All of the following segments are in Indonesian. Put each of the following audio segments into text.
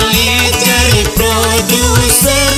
Cali, Cali Producer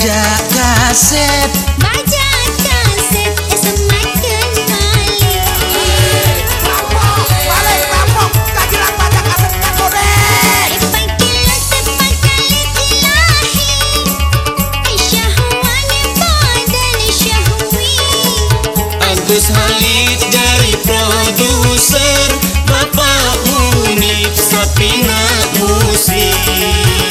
baja kaset Baja kaset semakin kali Rampok, balik rampok Kajiran baja kasetnya kodek Ipai kilat tepat kali ilahi Syahwani badan syahwi Agus Halid dari produser Bapak Munif Sapina Musik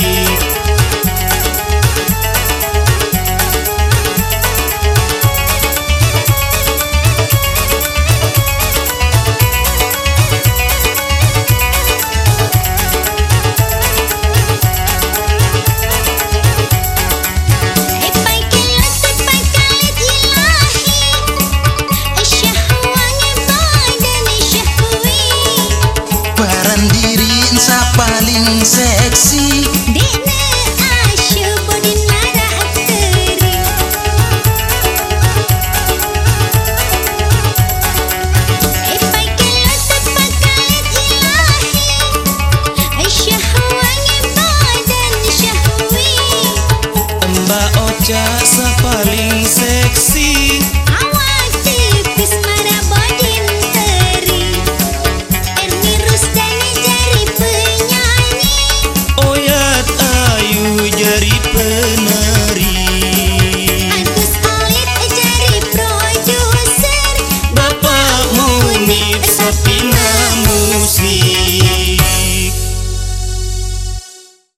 Mbak Ocha sa paling seksi